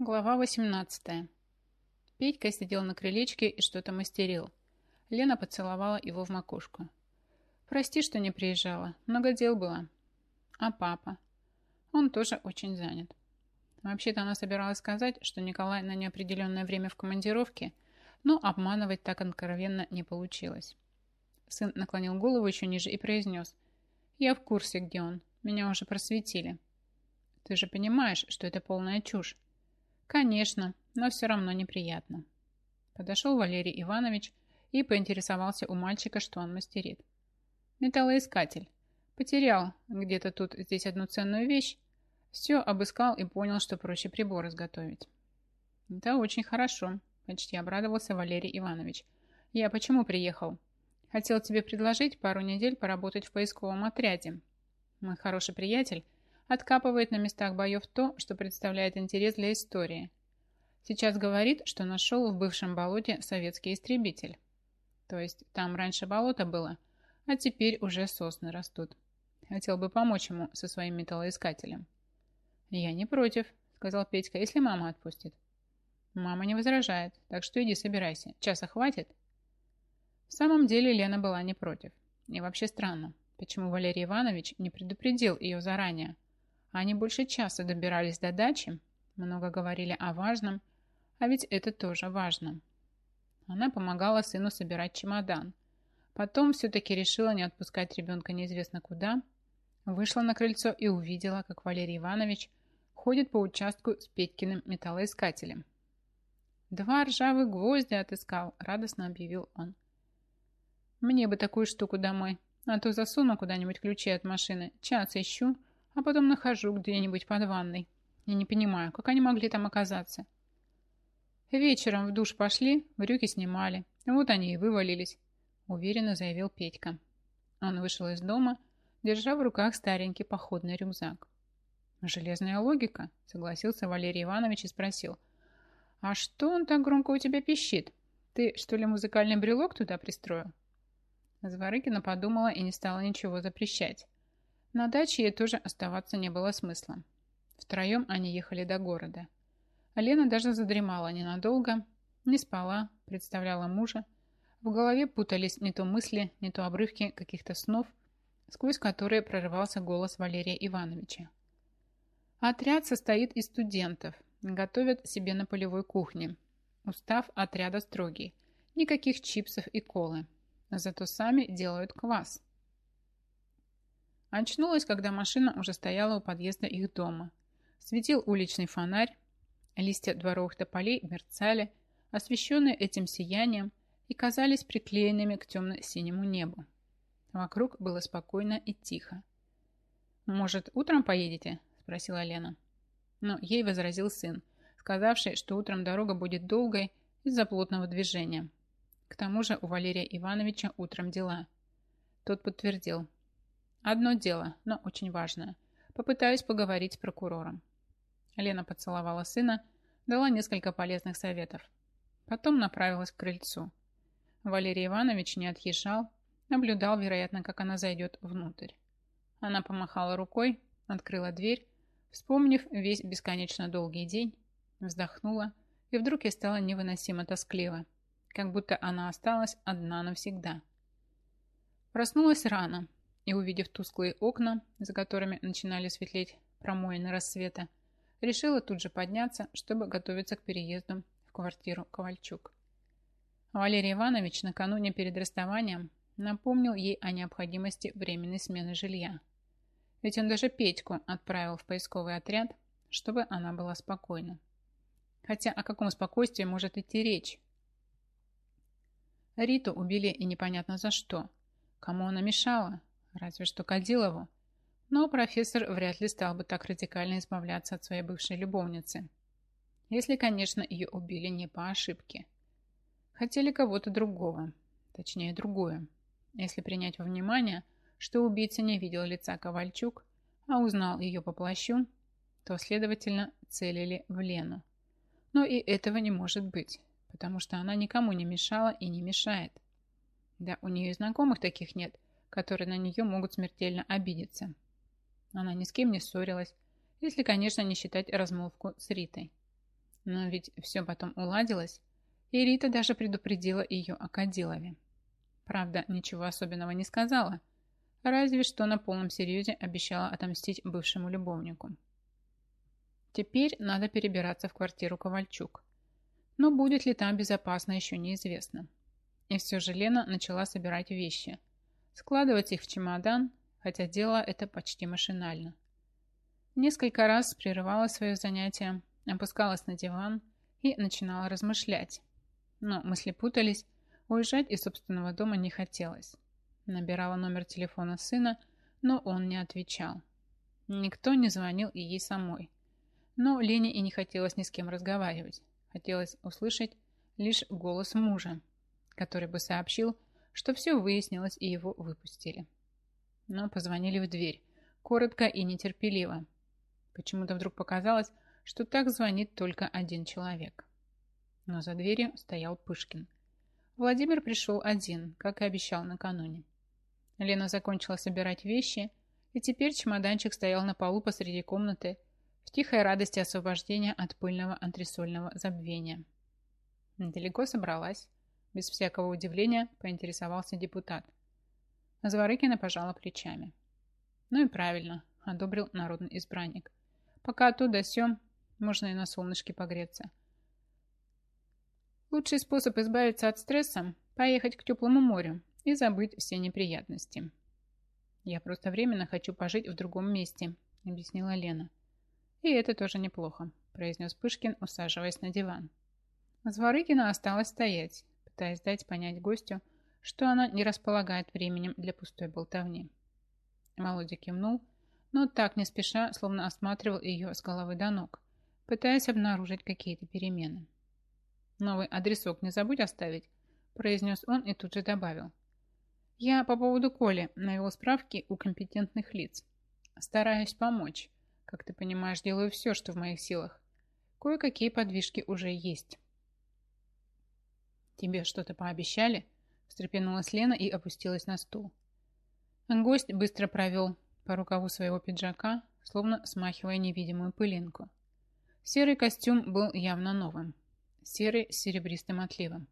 Глава 18. Петька сидел на крылечке и что-то мастерил. Лена поцеловала его в макушку. «Прости, что не приезжала. Много дел было». «А папа?» «Он тоже очень занят». Вообще-то она собиралась сказать, что Николай на неопределенное время в командировке, но обманывать так откровенно не получилось. Сын наклонил голову еще ниже и произнес. «Я в курсе, где он. Меня уже просветили». «Ты же понимаешь, что это полная чушь. Конечно, но все равно неприятно. Подошел Валерий Иванович и поинтересовался у мальчика, что он мастерит. Металлоискатель. Потерял где-то тут здесь одну ценную вещь. Все обыскал и понял, что проще прибор изготовить. Это очень хорошо, почти обрадовался Валерий Иванович. Я почему приехал? Хотел тебе предложить пару недель поработать в поисковом отряде. Мой хороший приятель откапывает на местах боев то, что представляет интерес для истории. Сейчас говорит, что нашел в бывшем болоте советский истребитель. То есть там раньше болото было, а теперь уже сосны растут. Хотел бы помочь ему со своим металлоискателем. «Я не против», — сказал Петька, — «если мама отпустит». Мама не возражает, так что иди собирайся. Часа хватит? В самом деле Лена была не против. И вообще странно, почему Валерий Иванович не предупредил ее заранее, они больше часа добирались до дачи, много говорили о важном, а ведь это тоже важно. Она помогала сыну собирать чемодан. Потом все-таки решила не отпускать ребенка неизвестно куда. Вышла на крыльцо и увидела, как Валерий Иванович ходит по участку с Петькиным металлоискателем. «Два ржавых гвоздя отыскал», — радостно объявил он. «Мне бы такую штуку домой, а то засуну куда-нибудь ключи от машины, час ищу, а потом нахожу где-нибудь под ванной. Я не понимаю, как они могли там оказаться. Вечером в душ пошли, брюки снимали. Вот они и вывалились, уверенно заявил Петька. Он вышел из дома, держа в руках старенький походный рюкзак. «Железная логика», — согласился Валерий Иванович и спросил. «А что он так громко у тебя пищит? Ты, что ли, музыкальный брелок туда пристроил?» Зворыкина подумала и не стала ничего запрещать. На даче ей тоже оставаться не было смысла. Втроем они ехали до города. Лена даже задремала ненадолго, не спала, представляла мужа. В голове путались не то мысли, не то обрывки каких-то снов, сквозь которые прорывался голос Валерия Ивановича. Отряд состоит из студентов, готовят себе на полевой кухне. Устав отряда строгий. Никаких чипсов и колы. Зато сами делают квас. Очнулась, когда машина уже стояла у подъезда их дома. Светил уличный фонарь, листья дворовых тополей мерцали, освещенные этим сиянием, и казались приклеенными к темно-синему небу. Вокруг было спокойно и тихо. «Может, утром поедете?» – спросила Лена. Но ей возразил сын, сказавший, что утром дорога будет долгой из-за плотного движения. К тому же у Валерия Ивановича утром дела. Тот подтвердил, Одно дело, но очень важное. Попытаюсь поговорить с прокурором. Лена поцеловала сына, дала несколько полезных советов. Потом направилась к крыльцу. Валерий Иванович не отъезжал, наблюдал, вероятно, как она зайдет внутрь. Она помахала рукой, открыла дверь, вспомнив весь бесконечно долгий день, вздохнула, и вдруг ей стало невыносимо тоскливо, как будто она осталась одна навсегда. Проснулась рано, и, увидев тусклые окна, за которыми начинали светлеть промоины рассвета, решила тут же подняться, чтобы готовиться к переезду в квартиру Ковальчук. Валерий Иванович накануне перед расставанием напомнил ей о необходимости временной смены жилья. Ведь он даже Петьку отправил в поисковый отряд, чтобы она была спокойна. Хотя о каком спокойствии может идти речь? Риту убили и непонятно за что. Кому она мешала? Разве что Кадилову. Но профессор вряд ли стал бы так радикально избавляться от своей бывшей любовницы. Если, конечно, ее убили не по ошибке. Хотели кого-то другого, точнее другое. Если принять во внимание, что убийца не видел лица Ковальчук, а узнал ее по плащу, то, следовательно, целили в Лену. Но и этого не может быть, потому что она никому не мешала и не мешает. Да, у нее и знакомых таких нет, которые на нее могут смертельно обидеться. Она ни с кем не ссорилась, если, конечно, не считать размолвку с Ритой. Но ведь все потом уладилось, и Рита даже предупредила ее о Кадилове. Правда, ничего особенного не сказала, разве что на полном серьезе обещала отомстить бывшему любовнику. Теперь надо перебираться в квартиру Ковальчук. Но будет ли там безопасно, еще неизвестно. И все же Лена начала собирать вещи. Складывать их в чемодан, хотя делала это почти машинально. Несколько раз прерывала свое занятие, опускалась на диван и начинала размышлять. Но мысли путались, уезжать из собственного дома не хотелось. Набирала номер телефона сына, но он не отвечал. Никто не звонил и ей самой. Но Лене и не хотелось ни с кем разговаривать. Хотелось услышать лишь голос мужа, который бы сообщил, что все выяснилось и его выпустили. Но позвонили в дверь, коротко и нетерпеливо. Почему-то вдруг показалось, что так звонит только один человек. Но за дверью стоял Пышкин. Владимир пришел один, как и обещал накануне. Лена закончила собирать вещи, и теперь чемоданчик стоял на полу посреди комнаты в тихой радости освобождения от пыльного антресольного забвения. Далеко собралась. Без всякого удивления поинтересовался депутат. Зворыкина пожала плечами. Ну и правильно, одобрил народный избранник. Пока оттуда сём, можно и на солнышке погреться. Лучший способ избавиться от стресса – поехать к теплому морю и забыть все неприятности. «Я просто временно хочу пожить в другом месте», – объяснила Лена. «И это тоже неплохо», – произнес Пышкин, усаживаясь на диван. Зворыкина осталась стоять, пытаясь дать понять гостю, что она не располагает временем для пустой болтовни. Володя кивнул, но так не спеша, словно осматривал ее с головы до ног, пытаясь обнаружить какие-то перемены. «Новый адресок не забудь оставить», – произнес он и тут же добавил. «Я по поводу Коли навел справки у компетентных лиц. Стараюсь помочь. Как ты понимаешь, делаю все, что в моих силах. Кое-какие подвижки уже есть». «Тебе что-то пообещали?» – встрепенулась Лена и опустилась на стул. Гость быстро провел по рукаву своего пиджака, словно смахивая невидимую пылинку. Серый костюм был явно новым серый с серебристым отливом.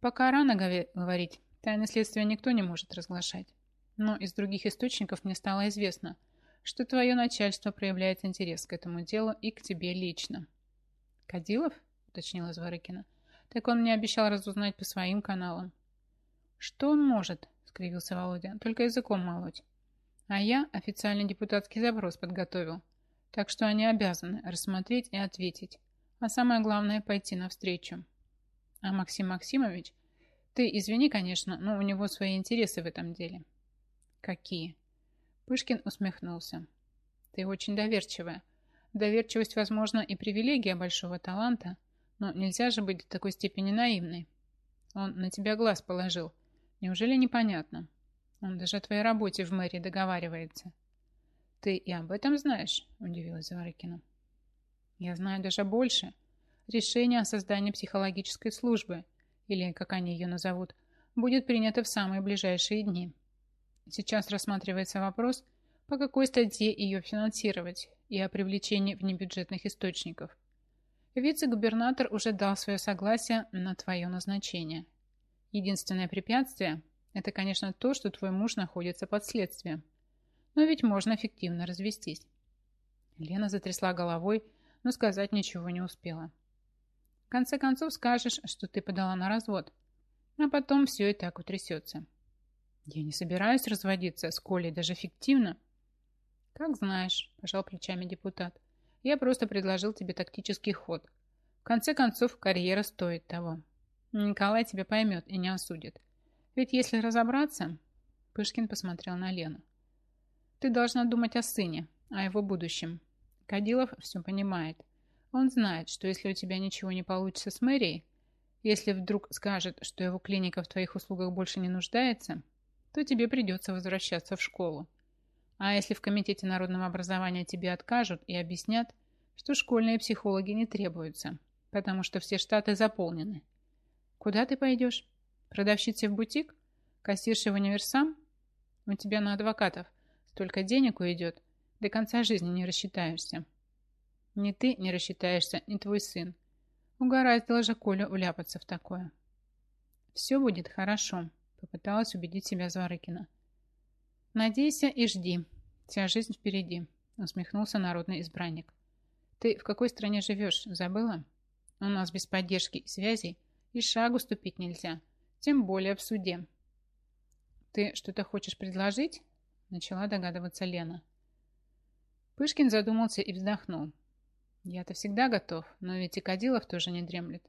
Пока рано говорить, тайны следствия никто не может разглашать. Но из других источников мне стало известно, что твое начальство проявляет интерес к этому делу и к тебе лично. «Кадилов?» – уточнила Зворыкина. «Так он мне обещал разузнать по своим каналам». «Что он может?» – скривился Володя. «Только языком молоть. А я официальный депутатский запрос подготовил, так что они обязаны рассмотреть и ответить. А самое главное – пойти навстречу. А Максим Максимович, ты извини, конечно, но у него свои интересы в этом деле. Какие? Пышкин усмехнулся. Ты очень доверчивая. Доверчивость, возможно, и привилегия большого таланта, но нельзя же быть до такой степени наивной. Он на тебя глаз положил. Неужели непонятно? Он даже о твоей работе в мэрии договаривается. Ты и об этом знаешь? Удивилась Заварыкина. Я знаю даже больше. Решение о создании психологической службы, или как они ее назовут, будет принято в самые ближайшие дни. Сейчас рассматривается вопрос, по какой статье ее финансировать и о привлечении внебюджетных источников. Вице-губернатор уже дал свое согласие на твое назначение. Единственное препятствие – это, конечно, то, что твой муж находится под следствием. Но ведь можно эффективно развестись. Лена затрясла головой но сказать ничего не успела. В конце концов скажешь, что ты подала на развод, а потом все и так утрясется. Я не собираюсь разводиться с Колей даже фиктивно. Как знаешь, пожал плечами депутат. Я просто предложил тебе тактический ход. В конце концов, карьера стоит того. Николай тебя поймет и не осудит. Ведь если разобраться... Пышкин посмотрел на Лену. Ты должна думать о сыне, о его будущем, Кадилов все понимает. Он знает, что если у тебя ничего не получится с мэрией, если вдруг скажет, что его клиника в твоих услугах больше не нуждается, то тебе придется возвращаться в школу. А если в Комитете народного образования тебе откажут и объяснят, что школьные психологи не требуются, потому что все штаты заполнены. Куда ты пойдешь? Продавщицей в бутик? Кассиршей в универсам? У тебя на адвокатов столько денег уйдет, до конца жизни не рассчитаешься. Ни ты не рассчитаешься, ни твой сын. Угораздило же Колю вляпаться в такое. Все будет хорошо, попыталась убедить себя Зворыкина. Надейся и жди. Вся жизнь впереди, усмехнулся народный избранник. Ты в какой стране живешь, забыла? У нас без поддержки и связей и шагу ступить нельзя, тем более в суде. Ты что-то хочешь предложить? Начала догадываться Лена. Пышкин задумался и вздохнул. Я-то всегда готов, но ведь и Кадилов тоже не дремлет.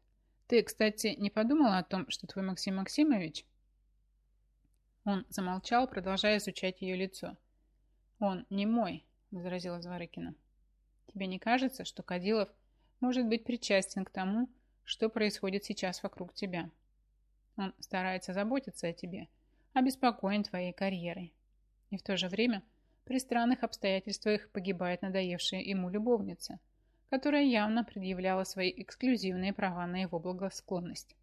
Ты, кстати, не подумала о том, что твой Максим Максимович... Он замолчал, продолжая изучать ее лицо. «Он не мой», — возразила Зворыкина. «Тебе не кажется, что Кадилов может быть причастен к тому, что происходит сейчас вокруг тебя? Он старается заботиться о тебе, обеспокоен твоей карьерой. И в то же время при странных обстоятельствах погибает надоевшая ему любовница, которая явно предъявляла свои эксклюзивные права на его благосклонность.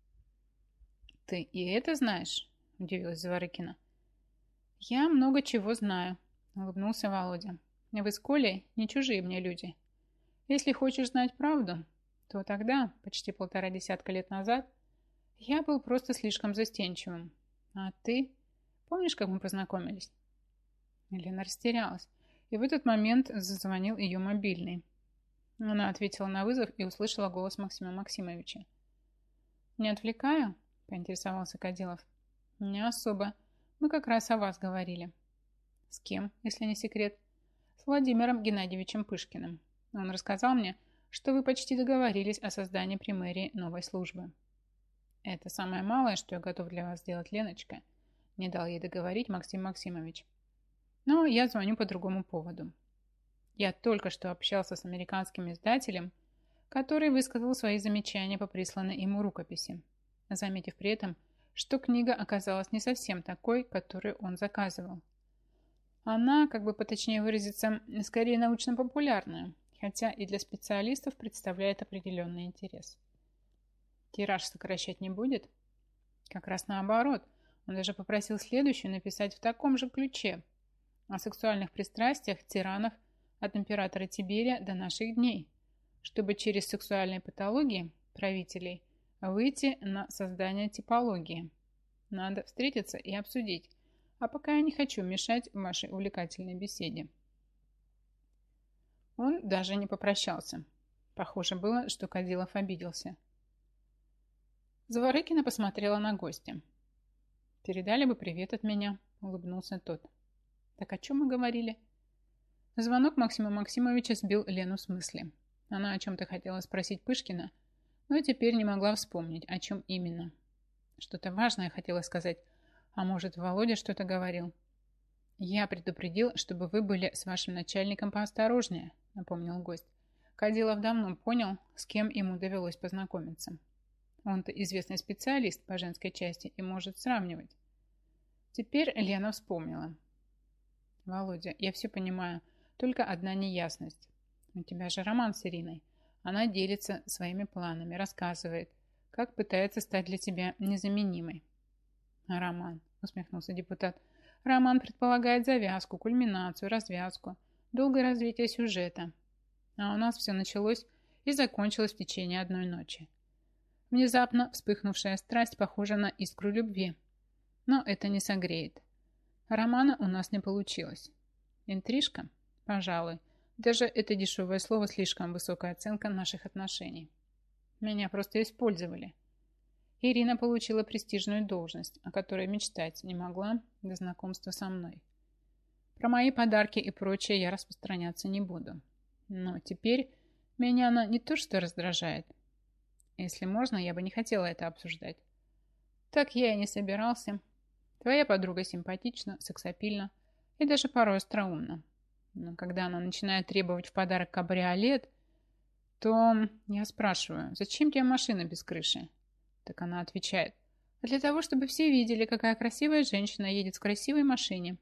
«Ты и это знаешь?» – удивилась Заворыкина. «Я много чего знаю», – улыбнулся Володя. «Вы с Колей не чужие мне люди. Если хочешь знать правду, то тогда, почти полтора десятка лет назад, я был просто слишком застенчивым. А ты? Помнишь, как мы познакомились?» Лена растерялась, и в этот момент зазвонил ее мобильный. Она ответила на вызов и услышала голос Максима Максимовича. «Не отвлекаю?» – поинтересовался Кадилов. «Не особо. Мы как раз о вас говорили». «С кем, если не секрет?» «С Владимиром Геннадьевичем Пышкиным. Он рассказал мне, что вы почти договорились о создании при мэрии новой службы». «Это самое малое, что я готов для вас сделать, Леночка», – не дал ей договорить Максим Максимович. «Но я звоню по другому поводу. Я только что общался с американским издателем, который высказал свои замечания по присланной ему рукописи, заметив при этом, что книга оказалась не совсем такой, которую он заказывал. Она, как бы поточнее выразиться, скорее научно-популярная, хотя и для специалистов представляет определенный интерес. Тираж сокращать не будет? Как раз наоборот. Он даже попросил следующую написать в таком же ключе о сексуальных пристрастиях тиранов от императора Тиберия до наших дней, чтобы через сексуальные патологии правителей выйти на создание типологии. Надо встретиться и обсудить, а пока я не хочу мешать вашей увлекательной беседе. Он даже не попрощался. Похоже было, что Кадилов обиделся. Заворыкина посмотрела на гостя. «Передали бы привет от меня», — улыбнулся тот. «Так о чем мы говорили?» Звонок Максима Максимовича сбил Лену с мысли. Она о чем-то хотела спросить Пышкина, но теперь не могла вспомнить, о чем именно. Что-то важное хотела сказать, а может, Володя что-то говорил. «Я предупредил, чтобы вы были с вашим начальником поосторожнее», напомнил гость. Кадилов давно понял, с кем ему довелось познакомиться. Он-то известный специалист по женской части и может сравнивать. Теперь Лена вспомнила. «Володя, я все понимаю, только одна неясность. У тебя же роман с Ириной. Она делится своими планами, рассказывает, как пытается стать для тебя незаменимой. Роман, усмехнулся депутат. Роман предполагает завязку, кульминацию, развязку, долгое развитие сюжета. А у нас все началось и закончилось в течение одной ночи. Внезапно вспыхнувшая страсть похожа на искру любви. Но это не согреет. Романа у нас не получилось. Интрижка? Пожалуй. Даже это дешевое слово слишком высокая оценка наших отношений. Меня просто использовали. Ирина получила престижную должность, о которой мечтать не могла до знакомства со мной. Про мои подарки и прочее я распространяться не буду. Но теперь меня она не то что раздражает. Если можно, я бы не хотела это обсуждать. Так я и не собирался. Твоя подруга симпатична, сексапильна и даже порой остроумна. Но когда она начинает требовать в подарок кабриолет, то я спрашиваю, зачем тебе машина без крыши? Так она отвечает, для того, чтобы все видели, какая красивая женщина едет в красивой машине.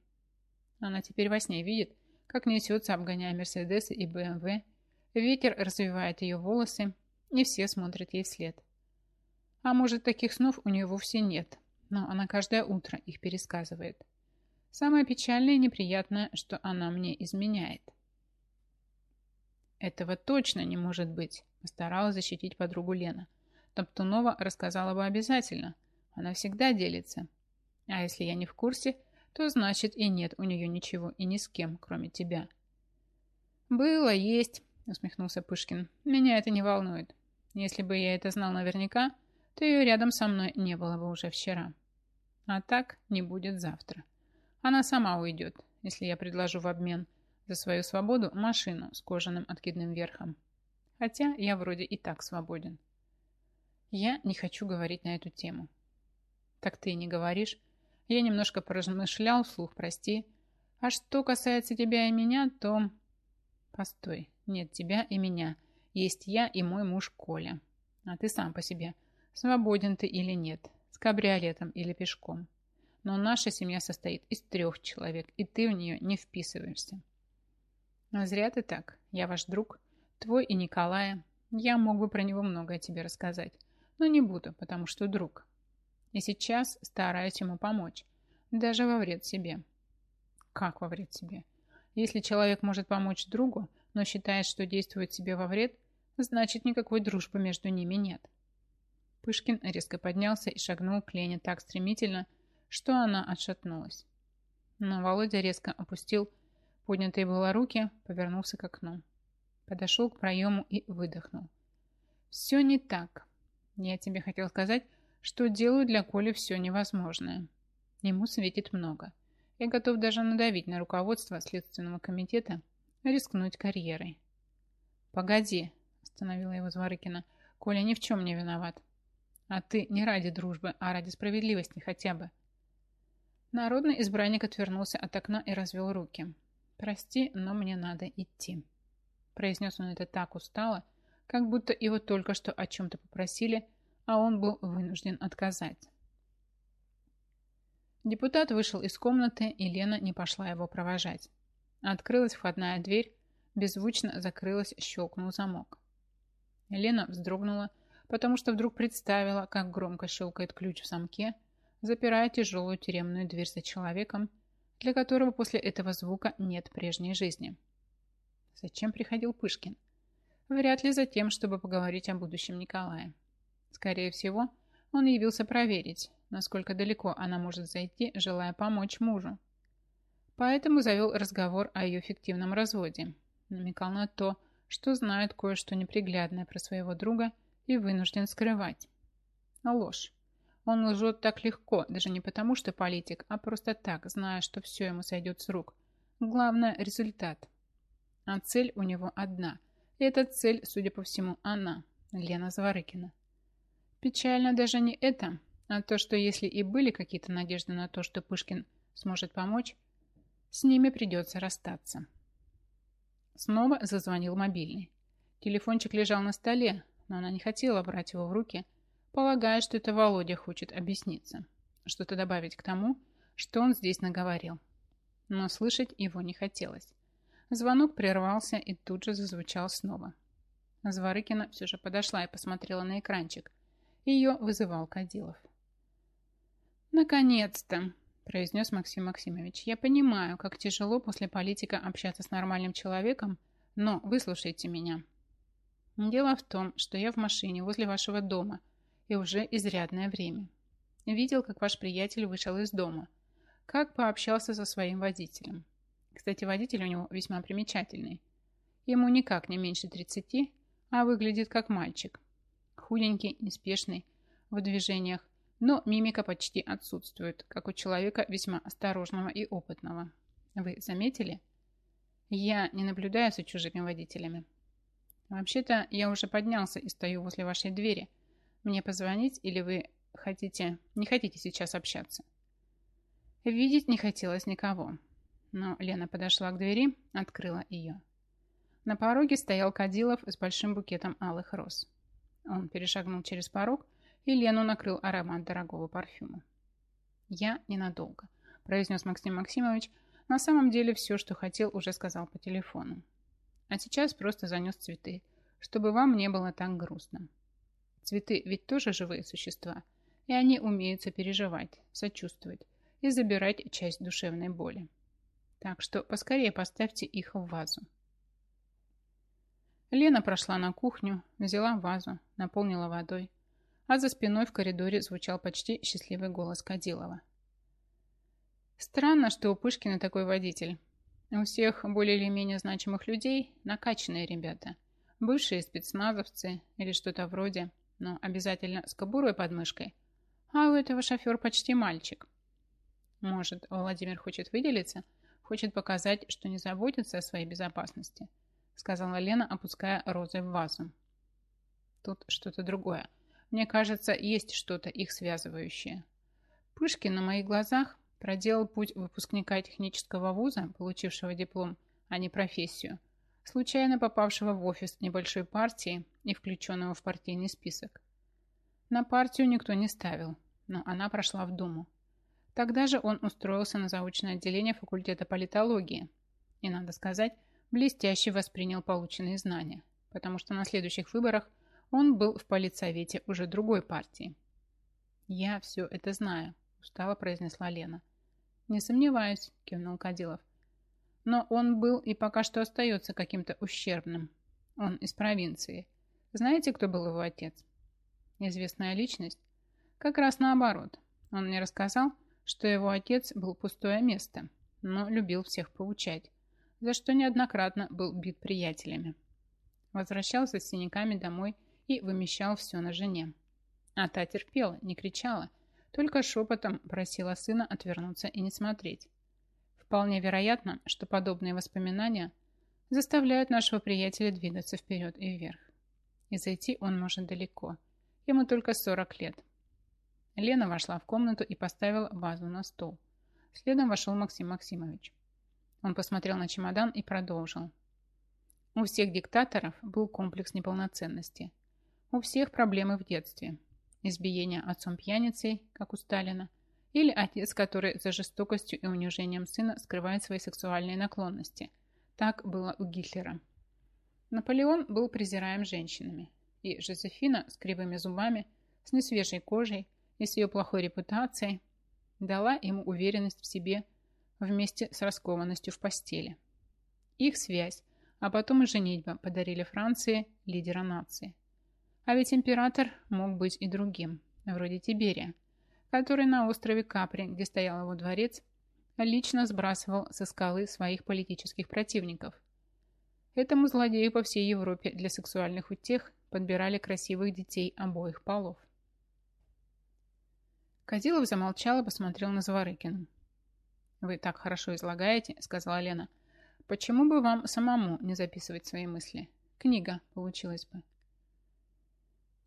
Она теперь во сне видит, как несется, обгоняя Мерседесы и БМВ. Ветер развивает ее волосы, и все смотрят ей вслед. А может, таких снов у нее вовсе нет, но она каждое утро их пересказывает. Самое печальное и неприятное, что она мне изменяет. Этого точно не может быть, постаралась защитить подругу Лена. Топтунова рассказала бы обязательно. Она всегда делится. А если я не в курсе, то значит и нет у нее ничего и ни с кем, кроме тебя. Было, есть, усмехнулся Пышкин. Меня это не волнует. Если бы я это знал наверняка, то ее рядом со мной не было бы уже вчера. А так не будет завтра. Она сама уйдет, если я предложу в обмен за свою свободу машину с кожаным откидным верхом. Хотя я вроде и так свободен. Я не хочу говорить на эту тему. Так ты не говоришь. Я немножко поразмышлял вслух, прости. А что касается тебя и меня, то... Постой, нет тебя и меня. Есть я и мой муж Коля. А ты сам по себе. Свободен ты или нет, с кабриолетом или пешком. Но наша семья состоит из трех человек, и ты в нее не вписываешься. А зря ты так. Я ваш друг, твой и Николая. Я мог бы про него многое тебе рассказать, но не буду, потому что друг. И сейчас стараюсь ему помочь, даже во вред себе. Как во вред себе? Если человек может помочь другу, но считает, что действует себе во вред, значит никакой дружбы между ними нет. Пышкин резко поднялся и шагнул к Лене так стремительно, что она отшатнулась. Но Володя резко опустил поднятые было руки, повернулся к окну. Подошел к проему и выдохнул. «Все не так. Я тебе хотел сказать, что делаю для Коли все невозможное. Ему светит много. Я готов даже надавить на руководство Следственного комитета, рискнуть карьерой». «Погоди», – остановила его Зворыкина. «Коля ни в чем не виноват. А ты не ради дружбы, а ради справедливости хотя бы. Народный избранник отвернулся от окна и развел руки. «Прости, но мне надо идти». Произнес он это так устало, как будто его только что о чем-то попросили, а он был вынужден отказать. Депутат вышел из комнаты, и Лена не пошла его провожать. Открылась входная дверь, беззвучно закрылась, щелкнул замок. Лена вздрогнула, потому что вдруг представила, как громко щелкает ключ в замке, запирая тяжелую тюремную дверь за человеком, для которого после этого звука нет прежней жизни. Зачем приходил Пышкин? Вряд ли за тем, чтобы поговорить о будущем Николая. Скорее всего, он явился проверить, насколько далеко она может зайти, желая помочь мужу. Поэтому завел разговор о ее фиктивном разводе. Намекал на то, что знает кое-что неприглядное про своего друга – и вынужден скрывать. Ложь. Он лжет так легко, даже не потому, что политик, а просто так, зная, что все ему сойдет с рук. Главное – результат. А цель у него одна. И эта цель, судя по всему, она, Лена Зворыкина. Печально даже не это, а то, что если и были какие-то надежды на то, что Пышкин сможет помочь, с ними придется расстаться. Снова зазвонил мобильный. Телефончик лежал на столе, но она не хотела брать его в руки, полагая, что это Володя хочет объясниться, что-то добавить к тому, что он здесь наговорил. Но слышать его не хотелось. Звонок прервался и тут же зазвучал снова. Зворыкина все же подошла и посмотрела на экранчик. Ее вызывал Кадилов. «Наконец-то!» – произнес Максим Максимович. «Я понимаю, как тяжело после политика общаться с нормальным человеком, но выслушайте меня. Дело в том, что я в машине возле вашего дома и уже изрядное время. Видел, как ваш приятель вышел из дома, как пообщался со своим водителем. Кстати, водитель у него весьма примечательный. Ему никак не меньше 30, а выглядит как мальчик. Худенький, неспешный в движениях, но мимика почти отсутствует, как у человека весьма осторожного и опытного. Вы заметили? Я не наблюдаю за чужими водителями. «Вообще-то я уже поднялся и стою возле вашей двери. Мне позвонить или вы хотите... не хотите сейчас общаться?» Видеть не хотелось никого. Но Лена подошла к двери, открыла ее. На пороге стоял Кадилов с большим букетом алых роз. Он перешагнул через порог, и Лену накрыл аромат дорогого парфюма. «Я ненадолго», – произнес Максим Максимович. На самом деле все, что хотел, уже сказал по телефону. А сейчас просто занес цветы, чтобы вам не было так грустно. Цветы ведь тоже живые существа, и они умеют сопереживать, сочувствовать и забирать часть душевной боли. Так что поскорее поставьте их в вазу. Лена прошла на кухню, взяла вазу, наполнила водой, а за спиной в коридоре звучал почти счастливый голос Кадилова. Странно, что у Пышкина такой водитель. У всех более или менее значимых людей накачанные ребята. Бывшие спецназовцы или что-то вроде, но обязательно с кобурой под мышкой. А у этого шофер почти мальчик. Может, Владимир хочет выделиться? Хочет показать, что не заботится о своей безопасности? Сказала Лена, опуская розы в вазу. Тут что-то другое. Мне кажется, есть что-то их связывающее. Пышкин на моих глазах проделал путь выпускника технического вуза, получившего диплом, а не профессию, случайно попавшего в офис небольшой партии и включенного в партийный список. На партию никто не ставил, но она прошла в Думу. Тогда же он устроился на заочное отделение факультета политологии и, надо сказать, блестяще воспринял полученные знания, потому что на следующих выборах он был в политсовете уже другой партии. «Я все это знаю», – устало произнесла Лена. «Не сомневаюсь», – кивнул Кадилов. «Но он был и пока что остается каким-то ущербным. Он из провинции. Знаете, кто был его отец?» «Известная личность?» «Как раз наоборот. Он мне рассказал, что его отец был пустое место, но любил всех поучать, за что неоднократно был бит приятелями. Возвращался с синяками домой и вымещал все на жене. А та терпела, не кричала – только шепотом просила сына отвернуться и не смотреть. Вполне вероятно, что подобные воспоминания заставляют нашего приятеля двигаться вперед и вверх. И зайти он может далеко. Ему только 40 лет. Лена вошла в комнату и поставила вазу на стол. Следом вошел Максим Максимович. Он посмотрел на чемодан и продолжил. У всех диктаторов был комплекс неполноценности. У всех проблемы в детстве избиение отцом пьяницей, как у Сталина, или отец, который за жестокостью и унижением сына скрывает свои сексуальные наклонности. Так было у Гитлера. Наполеон был презираем женщинами, и Жозефина с кривыми зубами, с несвежей кожей и с ее плохой репутацией дала ему уверенность в себе вместе с раскованностью в постели. Их связь, а потом и женитьба подарили Франции лидера нации – а ведь император мог быть и другим, вроде Тиберия, который на острове Капри, где стоял его дворец, лично сбрасывал со скалы своих политических противников. Этому злодею по всей Европе для сексуальных утех подбирали красивых детей обоих полов. Кадилов замолчал и посмотрел на Заворыкину. «Вы так хорошо излагаете», — сказала Лена. «Почему бы вам самому не записывать свои мысли? Книга получилась бы».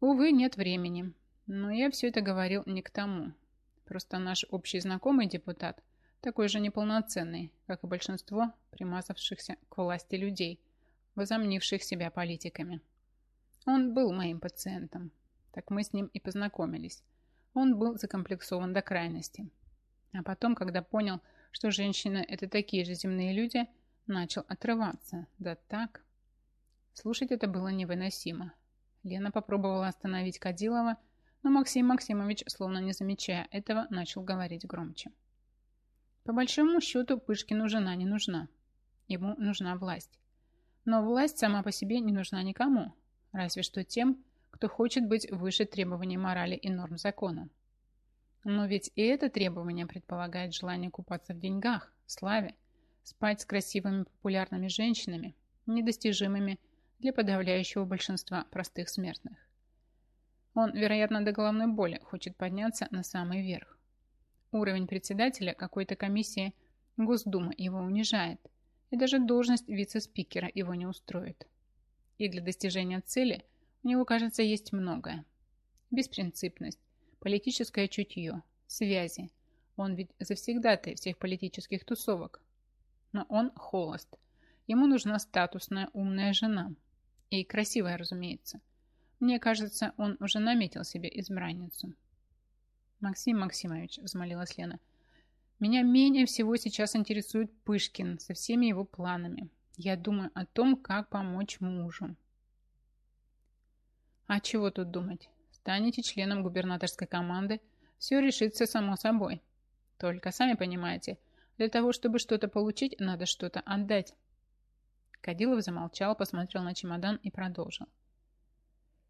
Увы, нет времени. Но я все это говорил не к тому. Просто наш общий знакомый депутат такой же неполноценный, как и большинство примазавшихся к власти людей, возомнивших себя политиками. Он был моим пациентом. Так мы с ним и познакомились. Он был закомплексован до крайности. А потом, когда понял, что женщины – это такие же земные люди, начал отрываться. Да так. Слушать это было невыносимо. Лена попробовала остановить Кадилова, но Максим Максимович, словно не замечая этого, начал говорить громче. По большому счету Пышкину жена не нужна. Ему нужна власть. Но власть сама по себе не нужна никому, разве что тем, кто хочет быть выше требований морали и норм закона. Но ведь и это требование предполагает желание купаться в деньгах, славе, спать с красивыми популярными женщинами, недостижимыми для подавляющего большинства простых смертных. Он, вероятно, до головной боли хочет подняться на самый верх. Уровень председателя какой-то комиссии Госдумы его унижает, и даже должность вице-спикера его не устроит. И для достижения цели у него, кажется, есть многое. Беспринципность, политическое чутье, связи. Он ведь завсегдатый всех политических тусовок. Но он холост. Ему нужна статусная умная жена – и красивая, разумеется. Мне кажется, он уже наметил себе избранницу. Максим Максимович, взмолилась Лена, меня менее всего сейчас интересует Пышкин со всеми его планами. Я думаю о том, как помочь мужу. А чего тут думать? Станете членом губернаторской команды, все решится само собой. Только, сами понимаете, для того, чтобы что-то получить, надо что-то отдать. Кадилов замолчал, посмотрел на чемодан и продолжил.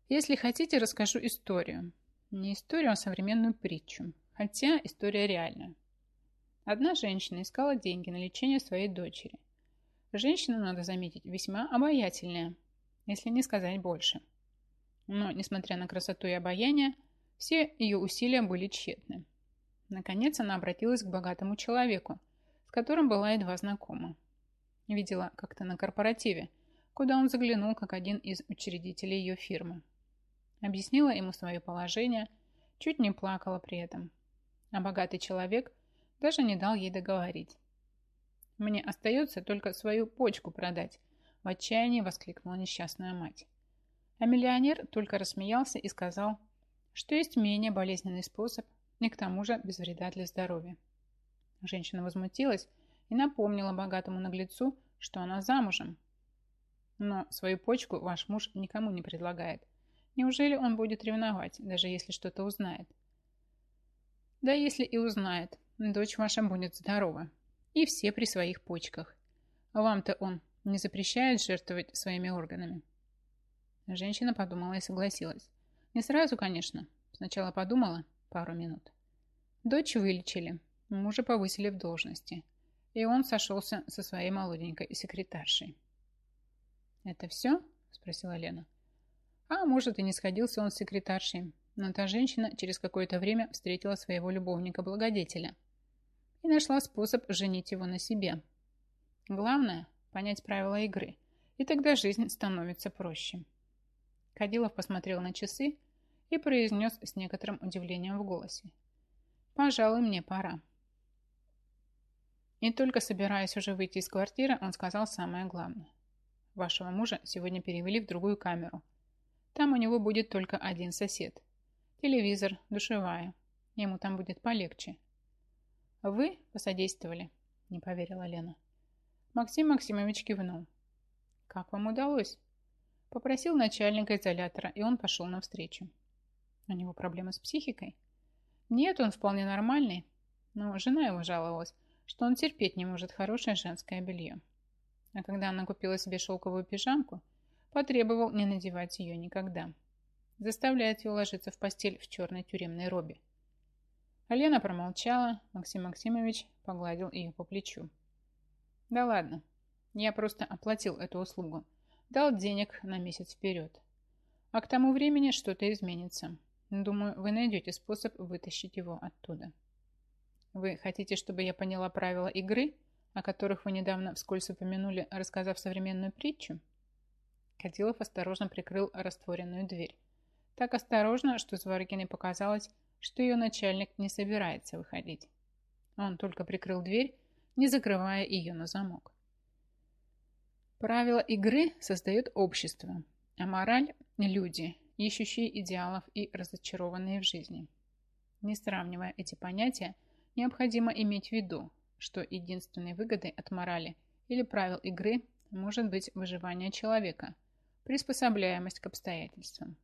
Если хотите, расскажу историю. Не историю, а современную притчу. Хотя история реальная. Одна женщина искала деньги на лечение своей дочери. Женщина, надо заметить, весьма обаятельная, если не сказать больше. Но, несмотря на красоту и обаяние, все ее усилия были тщетны. Наконец она обратилась к богатому человеку, с которым была едва знакома. Видела как-то на корпоративе, куда он заглянул как один из учредителей ее фирмы. Объяснила ему свое положение, чуть не плакала при этом. А богатый человек даже не дал ей договорить. «Мне остается только свою почку продать», – в отчаянии воскликнула несчастная мать. А миллионер только рассмеялся и сказал, что есть менее болезненный способ и к тому же без вреда для здоровья. Женщина возмутилась и напомнила богатому наглецу, что она замужем. Но свою почку ваш муж никому не предлагает. Неужели он будет ревновать, даже если что-то узнает? Да если и узнает, дочь ваша будет здорова. И все при своих почках. Вам-то он не запрещает жертвовать своими органами. Женщина подумала и согласилась. Не сразу, конечно. Сначала подумала пару минут. Дочь вылечили, мужа повысили в должности. И он сошелся со своей молоденькой секретаршей. «Это все?» – спросила Лена. А может, и не сходился он с секретаршей, но та женщина через какое-то время встретила своего любовника-благодетеля и нашла способ женить его на себе. Главное – понять правила игры, и тогда жизнь становится проще. Кадилов посмотрел на часы и произнес с некоторым удивлением в голосе. «Пожалуй, мне пора». И только собираясь уже выйти из квартиры, он сказал самое главное. «Вашего мужа сегодня перевели в другую камеру – там у него будет только один сосед. Телевизор, душевая. Ему там будет полегче. Вы посодействовали, не поверила Лена. Максим Максимович кивнул. Как вам удалось? Попросил начальника изолятора, и он пошел навстречу. У него проблемы с психикой? Нет, он вполне нормальный. Но жена его жаловалась, что он терпеть не может хорошее женское белье. А когда она купила себе шелковую пижамку, Потребовал не надевать ее никогда. Заставляет ее ложиться в постель в черной тюремной робе. Алена промолчала, Максим Максимович погладил ее по плечу. Да ладно, я просто оплатил эту услугу. Дал денег на месяц вперед. А к тому времени что-то изменится. Думаю, вы найдете способ вытащить его оттуда. Вы хотите, чтобы я поняла правила игры, о которых вы недавно вскользь упомянули, рассказав современную притчу? Кадилов осторожно прикрыл растворенную дверь. Так осторожно, что Зварыкиной показалось, что ее начальник не собирается выходить. Он только прикрыл дверь, не закрывая ее на замок. Правила игры создает общество, а мораль – люди, ищущие идеалов и разочарованные в жизни. Не сравнивая эти понятия, необходимо иметь в виду, что единственной выгодой от морали или правил игры может быть выживание человека – приспособляемость к обстоятельствам.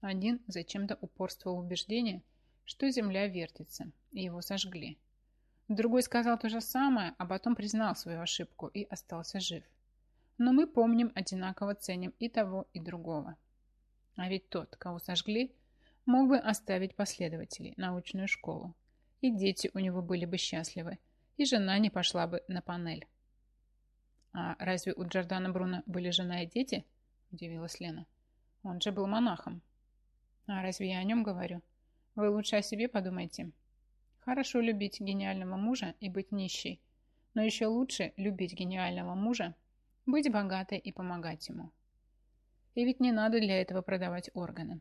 Один зачем-то упорствовал в убеждении, что Земля вертится, и его сожгли. Другой сказал то же самое, а потом признал свою ошибку и остался жив. Но мы помним, одинаково ценим и того, и другого. А ведь тот, кого сожгли, мог бы оставить последователей, научную школу. И дети у него были бы счастливы, и жена не пошла бы на панель. А разве у Джордана Бруно были жена и дети – удивилась Лена. Он же был монахом. А разве я о нем говорю? Вы лучше о себе подумайте. Хорошо любить гениального мужа и быть нищей, но еще лучше любить гениального мужа, быть богатой и помогать ему. И ведь не надо для этого продавать органы.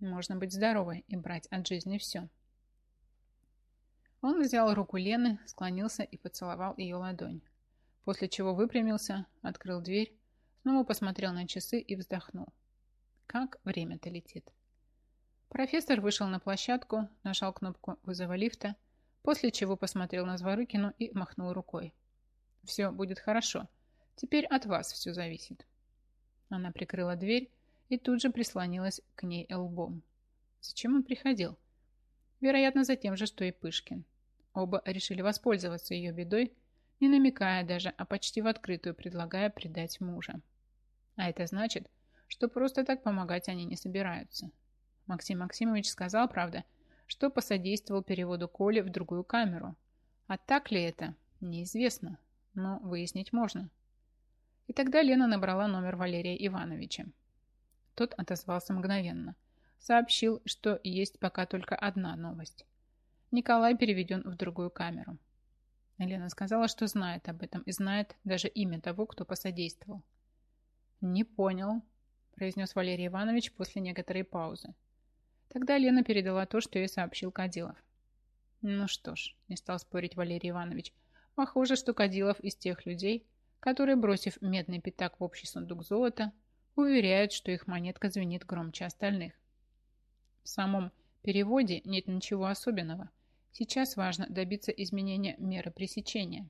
Можно быть здоровой и брать от жизни все. Он взял руку Лены, склонился и поцеловал ее ладонь, после чего выпрямился, открыл дверь Снова посмотрел на часы и вздохнул. Как время-то летит. Профессор вышел на площадку, нажал кнопку вызова лифта, после чего посмотрел на Зворыкину и махнул рукой. «Все будет хорошо. Теперь от вас все зависит». Она прикрыла дверь и тут же прислонилась к ней лбом. Зачем он приходил? Вероятно, за тем же, что и Пышкин. Оба решили воспользоваться ее бедой, не намекая даже, а почти в открытую предлагая предать мужа. А это значит, что просто так помогать они не собираются. Максим Максимович сказал, правда, что посодействовал переводу Коли в другую камеру. А так ли это, неизвестно, но выяснить можно. И тогда Лена набрала номер Валерия Ивановича. Тот отозвался мгновенно. Сообщил, что есть пока только одна новость. Николай переведен в другую камеру. Лена сказала, что знает об этом и знает даже имя того, кто посодействовал. «Не понял», – произнес Валерий Иванович после некоторой паузы. Тогда Лена передала то, что ей сообщил Кадилов. Ну что ж, не стал спорить Валерий Иванович. Похоже, что Кадилов из тех людей, которые, бросив медный пятак в общий сундук золота, уверяют, что их монетка звенит громче остальных. В самом переводе нет ничего особенного. Сейчас важно добиться изменения меры пресечения.